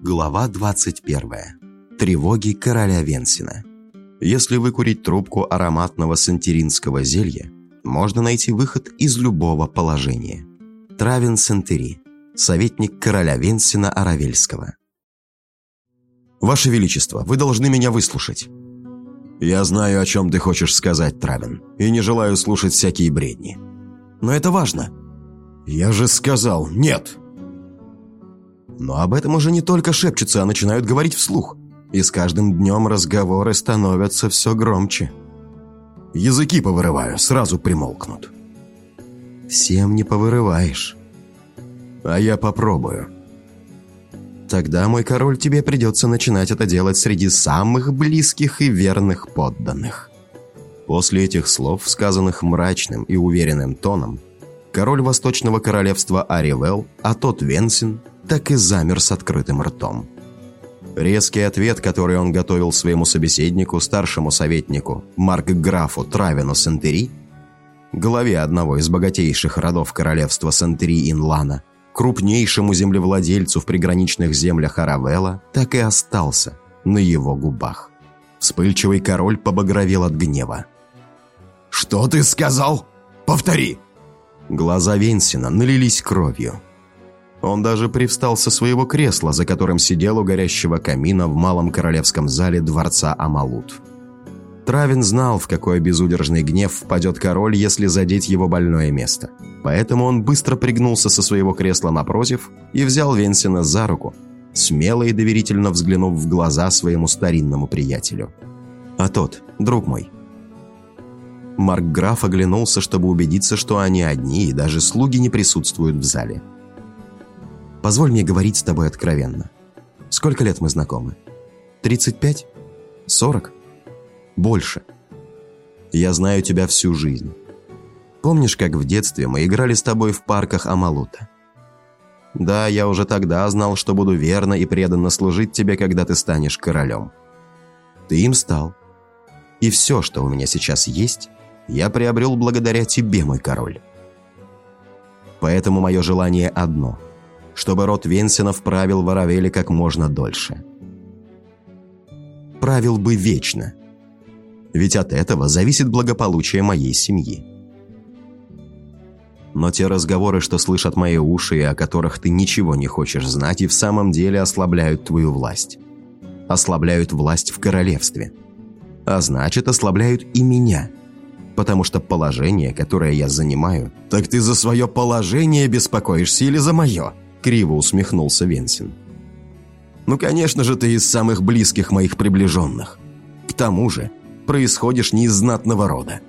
Глава 21. Тревоги короля Венсина. Если выкурить трубку ароматного сантеринского зелья, можно найти выход из любого положения. Травин Сантери, советник короля Венсина Аравельского. «Ваше Величество, вы должны меня выслушать». «Я знаю, о чем ты хочешь сказать, Травин, и не желаю слушать всякие бредни. Но это важно». «Я же сказал, нет!» Но об этом уже не только шепчутся, а начинают говорить вслух. И с каждым днем разговоры становятся все громче. Языки повырываю, сразу примолкнут. Всем не повырываешь. А я попробую. Тогда, мой король, тебе придется начинать это делать среди самых близких и верных подданных. После этих слов, сказанных мрачным и уверенным тоном, король Восточного Королевства Аривел, а тот Венсин, так и замер с открытым ртом. Резкий ответ, который он готовил своему собеседнику, старшему советнику, Марк-графу Травину Сентери, главе одного из богатейших родов королевства Сентери-Инлана, крупнейшему землевладельцу в приграничных землях Аравелла, так и остался на его губах. Вспыльчивый король побагровел от гнева. «Что ты сказал? Повтори!» Глаза Венсина налились кровью. Он даже привстал со своего кресла, за которым сидел у горящего камина в малом королевском зале дворца Амалут. Травин знал, в какой безудержный гнев впадет король, если задеть его больное место. Поэтому он быстро пригнулся со своего кресла напротив и взял Венсина за руку, смело и доверительно взглянув в глаза своему старинному приятелю. «А тот, друг мой». Марк Граф оглянулся, чтобы убедиться, что они одни, и даже слуги не присутствуют в зале. Позволь мне говорить с тобой откровенно. Сколько лет мы знакомы? 35? 40? Больше. Я знаю тебя всю жизнь. Помнишь, как в детстве мы играли с тобой в парках Амалута? Да, я уже тогда знал, что буду верно и преданно служить тебе, когда ты станешь королем. Ты им стал. И все, что у меня сейчас есть, я приобрел благодаря тебе, мой король. Поэтому мое желание одно – чтобы род Венсенов правил в Аравеле как можно дольше. Правил бы вечно. Ведь от этого зависит благополучие моей семьи. Но те разговоры, что слышат мои уши и о которых ты ничего не хочешь знать, и в самом деле ослабляют твою власть. Ослабляют власть в королевстве. А значит, ослабляют и меня. Потому что положение, которое я занимаю... Так ты за свое положение беспокоишься или за мое? Криво усмехнулся Венсин. «Ну, конечно же, ты из самых близких моих приближенных. К тому же, происходишь не из знатного рода.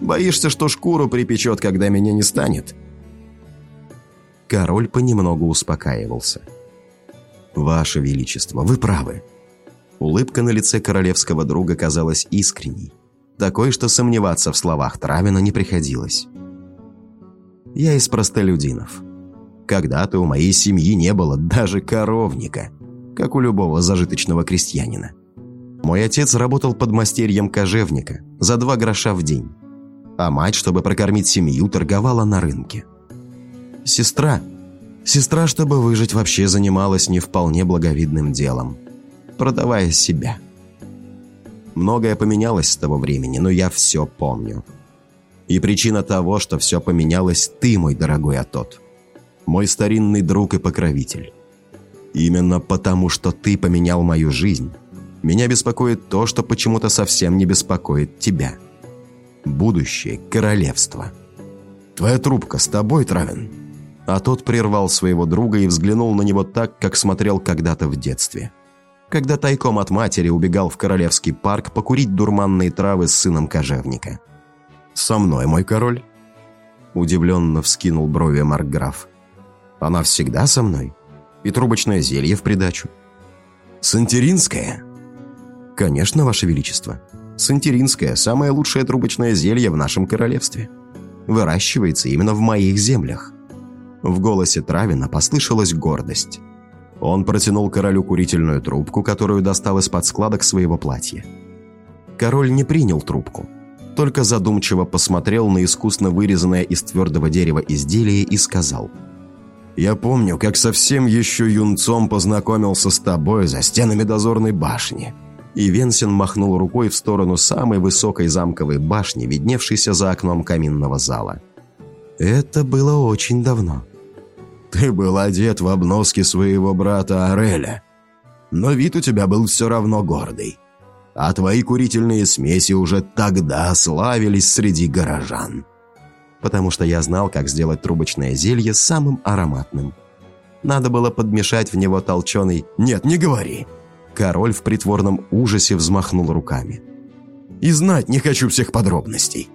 Боишься, что шкуру припечет, когда меня не станет?» Король понемногу успокаивался. «Ваше Величество, вы правы». Улыбка на лице королевского друга казалась искренней, такой, что сомневаться в словах Травина не приходилось. «Я из простолюдинов. Когда-то у моей семьи не было даже коровника, как у любого зажиточного крестьянина. Мой отец работал под мастерьем кожевника за два гроша в день, а мать, чтобы прокормить семью, торговала на рынке. Сестра, сестра, чтобы выжить, вообще занималась не вполне благовидным делом, продавая себя. Многое поменялось с того времени, но я все помню. И причина того, что все поменялось, ты, мой дорогой Атот мой старинный друг и покровитель. Именно потому, что ты поменял мою жизнь, меня беспокоит то, что почему-то совсем не беспокоит тебя. Будущее королевства. Твоя трубка с тобой, Травин?» А тот прервал своего друга и взглянул на него так, как смотрел когда-то в детстве. Когда тайком от матери убегал в Королевский парк покурить дурманные травы с сыном кожевника. «Со мной, мой король?» Удивленно вскинул брови Маркграф. Она всегда со мной. И трубочное зелье в придачу. Сантеринское? Конечно, Ваше Величество. Сантеринское – самое лучшее трубочное зелье в нашем королевстве. Выращивается именно в моих землях. В голосе Травина послышалась гордость. Он протянул королю курительную трубку, которую достал из-под складок своего платья. Король не принял трубку, только задумчиво посмотрел на искусно вырезанное из твердого дерева изделие и сказал – Я помню, как совсем еще юнцом познакомился с тобой за стенами дозорной башни». И Венсин махнул рукой в сторону самой высокой замковой башни, видневшейся за окном каминного зала. «Это было очень давно». «Ты был одет в обноски своего брата Ареля, но вид у тебя был все равно гордый. А твои курительные смеси уже тогда славились среди горожан» потому что я знал, как сделать трубочное зелье самым ароматным. Надо было подмешать в него толченый «Нет, не говори!» Король в притворном ужасе взмахнул руками. «И знать не хочу всех подробностей.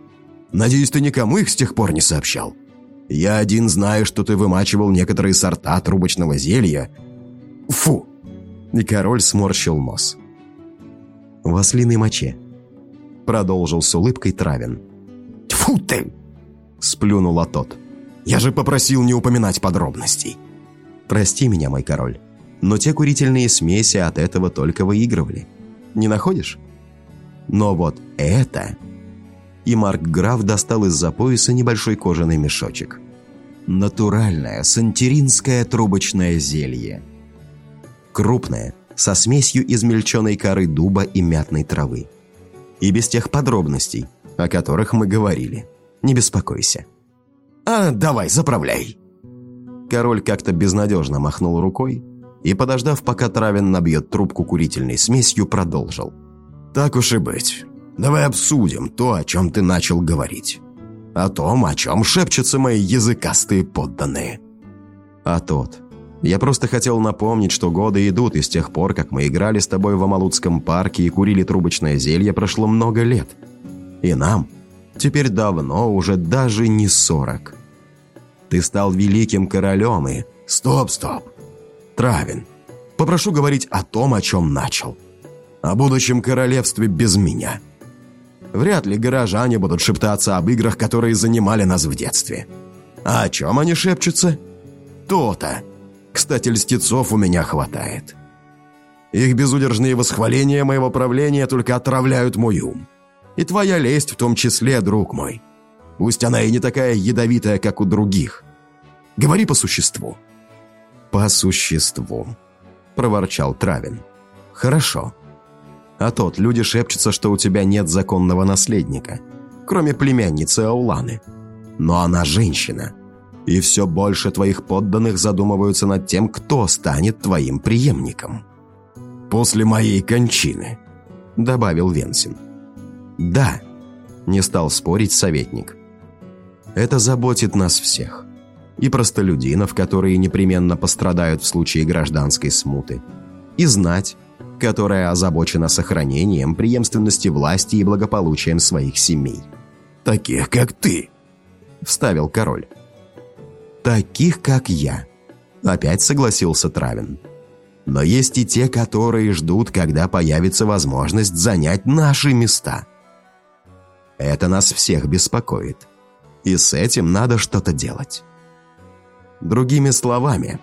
Надеюсь, ты никому их с тех пор не сообщал. Я один знаю, что ты вымачивал некоторые сорта трубочного зелья. Фу!» И король сморщил нос. «В ослиной моче», — продолжил с улыбкой Травин. «Тьфу ты!» Сплюнула тот. «Я же попросил не упоминать подробностей». «Прости меня, мой король, но те курительные смеси от этого только выигрывали. Не находишь?» «Но вот это...» И Марк Граф достал из-за пояса небольшой кожаный мешочек. «Натуральное сантеринское трубочное зелье. Крупное, со смесью измельченной коры дуба и мятной травы. И без тех подробностей, о которых мы говорили» не беспокойся». «А, давай, заправляй». Король как-то безнадежно махнул рукой и, подождав, пока Травин набьет трубку курительной смесью, продолжил. «Так уж и быть. Давай обсудим то, о чем ты начал говорить. О том, о чем шепчутся мои языкастые подданные». «А тот. Я просто хотел напомнить, что годы идут, и с тех пор, как мы играли с тобой в Амалутском парке и курили трубочное зелье, прошло много лет. И нам, теперь давно уже даже не сорок. Ты стал великим королем и... Стоп, стоп. Травин, попрошу говорить о том, о чем начал. О будущем королевстве без меня. Вряд ли горожане будут шептаться об играх, которые занимали нас в детстве. А о чем они шепчутся? То-то. Кстати, льстецов у меня хватает. Их безудержные восхваления моего правления только отравляют мой ум. И твоя лесть в том числе, друг мой. Пусть она и не такая ядовитая, как у других. Говори по существу». «По существу», — проворчал Травин. «Хорошо. А тот, люди шепчутся, что у тебя нет законного наследника, кроме племянницы Ауланы. Но она женщина, и все больше твоих подданных задумываются над тем, кто станет твоим преемником». «После моей кончины», — добавил Венсин. «Да», – не стал спорить советник. «Это заботит нас всех. И простолюдинов, которые непременно пострадают в случае гражданской смуты. И знать, которая озабочена сохранением преемственности власти и благополучием своих семей». «Таких, как ты», – вставил король. «Таких, как я», – опять согласился Травин. «Но есть и те, которые ждут, когда появится возможность занять наши места». Это нас всех беспокоит. И с этим надо что-то делать. Другими словами,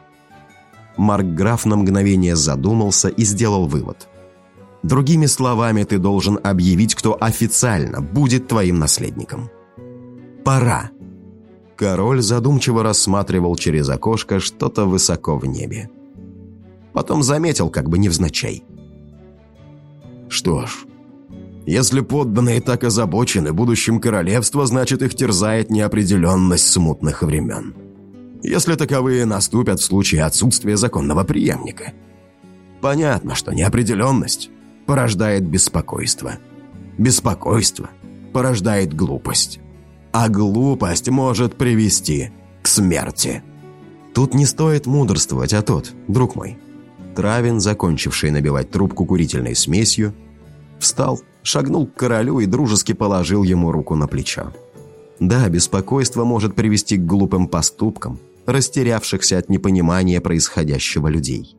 Марк Граф на мгновение задумался и сделал вывод. Другими словами, ты должен объявить, кто официально будет твоим наследником. Пора. Король задумчиво рассматривал через окошко что-то высоко в небе. Потом заметил, как бы невзначай. Что ж, если подданные так озабочены будущим королевства, значит их терзает неопределенность смутных времен. Если таковые наступят в случае отсутствия законного преемника. Понятно, что неопределенность порождает беспокойство. Беспокойство порождает глупость. А глупость может привести к смерти. Тут не стоит мудрствовать, а тот, друг мой. Травин, закончивший набивать трубку курительной смесью, встал шагнул к королю и дружески положил ему руку на плечо. Да, беспокойство может привести к глупым поступкам, растерявшихся от непонимания происходящего людей.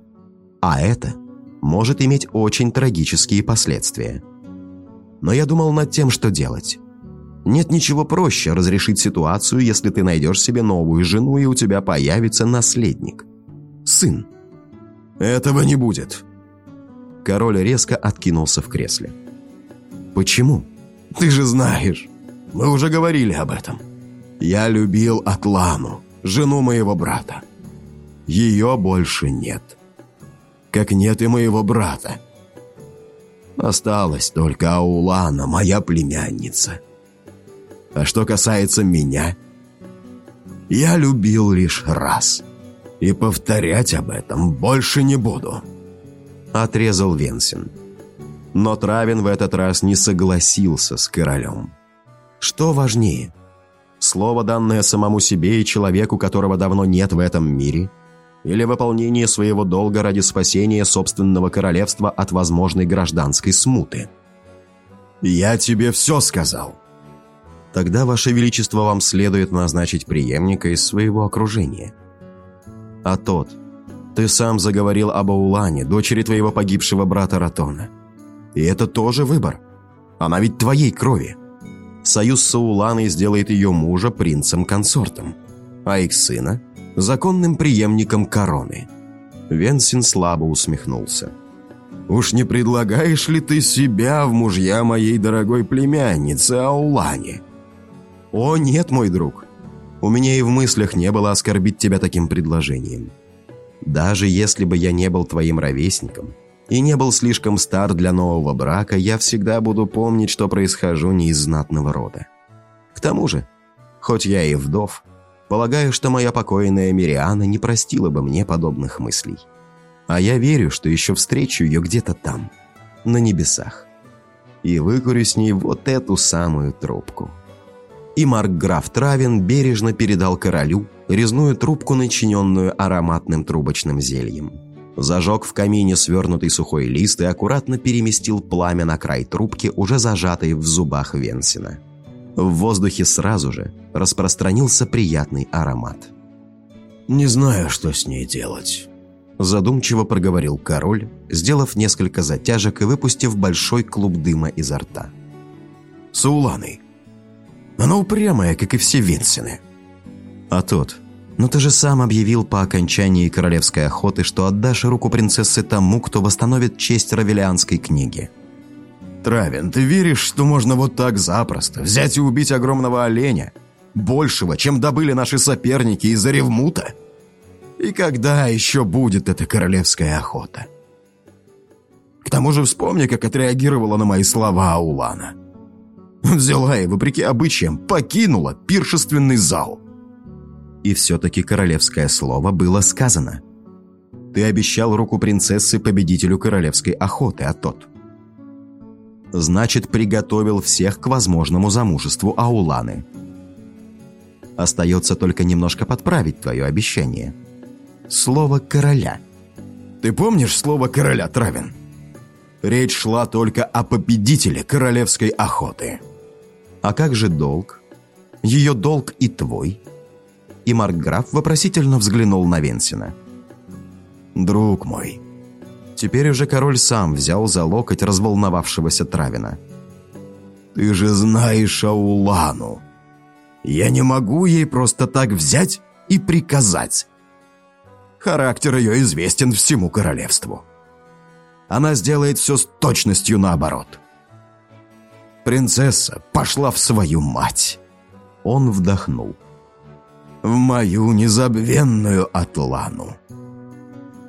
А это может иметь очень трагические последствия. Но я думал над тем, что делать. Нет ничего проще разрешить ситуацию, если ты найдешь себе новую жену и у тебя появится наследник. Сын. Этого не будет. Король резко откинулся в кресле. Почему? Ты же знаешь. Мы уже говорили об этом. Я любил Атлану, жену моего брата. Ее больше нет. Как нет и моего брата. Осталась только Аулана, моя племянница. А что касается меня, я любил лишь раз. И повторять об этом больше не буду. Отрезал Венсин. Но Травин в этот раз не согласился с королем. Что важнее? Слово, данное самому себе и человеку, которого давно нет в этом мире – или выполнение своего долга ради спасения собственного королевства от возможной гражданской смуты. «Я тебе все сказал». «Тогда, Ваше Величество, вам следует назначить преемника из своего окружения». «А тот, ты сам заговорил об Аулане, дочери твоего погибшего брата Ратона. И это тоже выбор. Она ведь твоей крови. Союз с Ауланой сделает ее мужа принцем-консортом, а их сына законным преемником короны. Венсин слабо усмехнулся. «Уж не предлагаешь ли ты себя в мужья моей дорогой племянницы Аулане?» «О, нет, мой друг. У меня и в мыслях не было оскорбить тебя таким предложением. Даже если бы я не был твоим ровесником и не был слишком стар для нового брака, я всегда буду помнить, что происхожу не из знатного рода. К тому же, хоть я и вдов, Полагаю, что моя покойная Мириана не простила бы мне подобных мыслей. А я верю, что еще встречу ее где-то там, на небесах. И выкурю с ней вот эту самую трубку. И Маркграф Травин бережно передал королю резную трубку, начиненную ароматным трубочным зельем. Зажег в камине свернутый сухой лист и аккуратно переместил пламя на край трубки, уже зажатой в зубах Венсина. В воздухе сразу же распространился приятный аромат. «Не знаю, что с ней делать», – задумчиво проговорил король, сделав несколько затяжек и выпустив большой клуб дыма изо рта. «С Уланой. Она упрямая, как и все Винсины». «А тот, но ты же сам объявил по окончании королевской охоты, что отдашь руку принцессы тому, кто восстановит честь Равелианской книги». Травин, ты веришь, что можно вот так запросто взять и убить огромного оленя? Большего, чем добыли наши соперники из-за ревмута? И когда еще будет эта королевская охота? К тому же вспомни, как отреагировала на мои слова Аулана. Взяла и, вопреки обычаям, покинула пиршественный зал. И все-таки королевское слово было сказано. Ты обещал руку принцессы победителю королевской охоты, а тот значит, приготовил всех к возможному замужеству Ауланы. Остается только немножко подправить твое обещание. Слово «короля». Ты помнишь слово «короля» Травин? Речь шла только о победителе королевской охоты. А как же долг? Ее долг и твой? И Маркграф вопросительно взглянул на Венсина. «Друг мой», Теперь уже король сам взял за локоть разволновавшегося Травина. «Ты же знаешь Аулану. Я не могу ей просто так взять и приказать. Характер ее известен всему королевству. Она сделает все с точностью наоборот. Принцесса пошла в свою мать». Он вдохнул. «В мою незабвенную Атлану».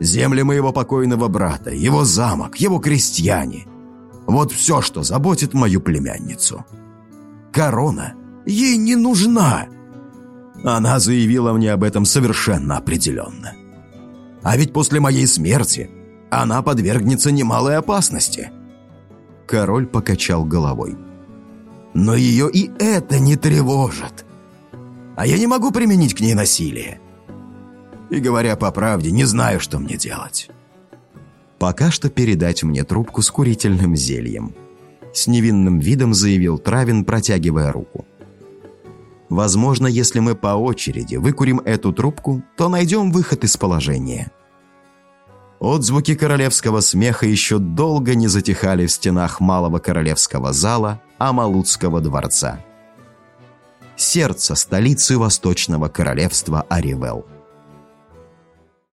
Земли моего покойного брата, его замок, его крестьяне. Вот все, что заботит мою племянницу. Корона ей не нужна. Она заявила мне об этом совершенно определенно. А ведь после моей смерти она подвергнется немалой опасности. Король покачал головой. Но ее и это не тревожит. А я не могу применить к ней насилие. И, говоря по правде, не знаю, что мне делать. Пока что передать мне трубку с курительным зельем. С невинным видом заявил Травин, протягивая руку. Возможно, если мы по очереди выкурим эту трубку, то найдем выход из положения. Отзвуки королевского смеха еще долго не затихали в стенах малого королевского зала Амалутского дворца. Сердце столицы Восточного королевства Аривел –